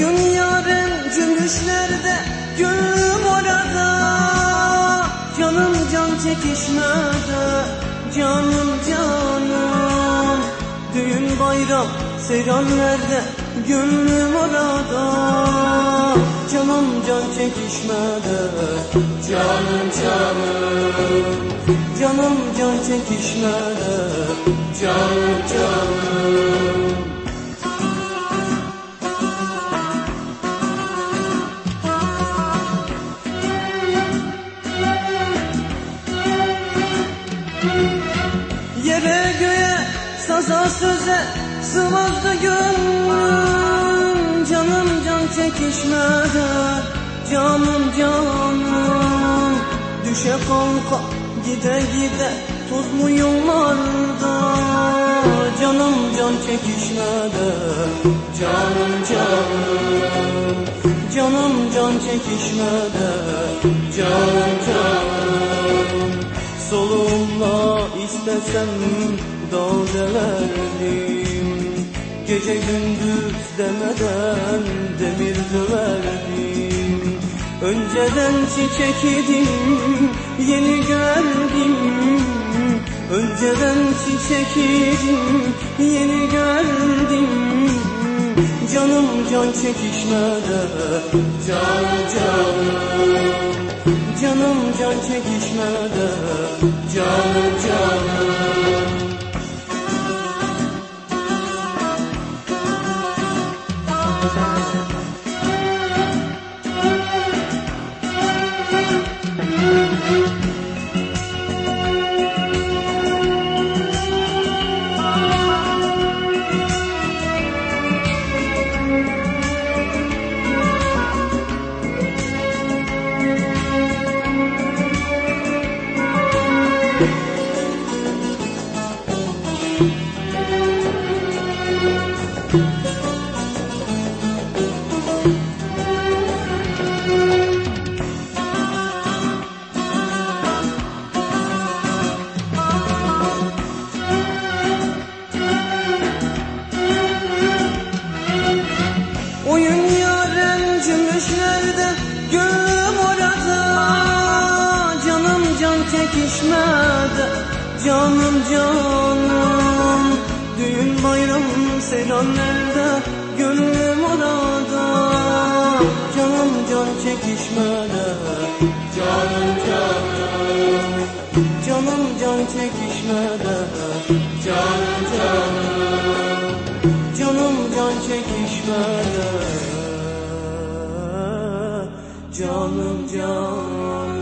Oyun yarın cümbüşlerde Gönlüm orada. Canım can çekişmede Canım canım. Düğün bayram seyranlarda Gönlüm orada. Canım can çekişmede Canım canım. Canım can çekişmede Canım canım Yere göğe saza söze Sıvazdı gönlüm. Canım can çekişmede Canım canım. Düşe kalka gide gide Tozlu yollarda? Canım can çekişmede Canım canım. Canım can çekişmede canım istesem dağ delerdim Gece gündüz demeden demir döverdim Önceden çiçek idim yeni geldim Önceden çiçek idim yeni geldim Canım can çekişmede Canım canım Canım can çekişmede Canım Çekişmede Canım canım. Düğün bayram selamlarda Gönlüm orada. Canım can çekişmede. Canım canım. Canım can çekişmede. Canım canım. Canım can çekişmede. Canım canım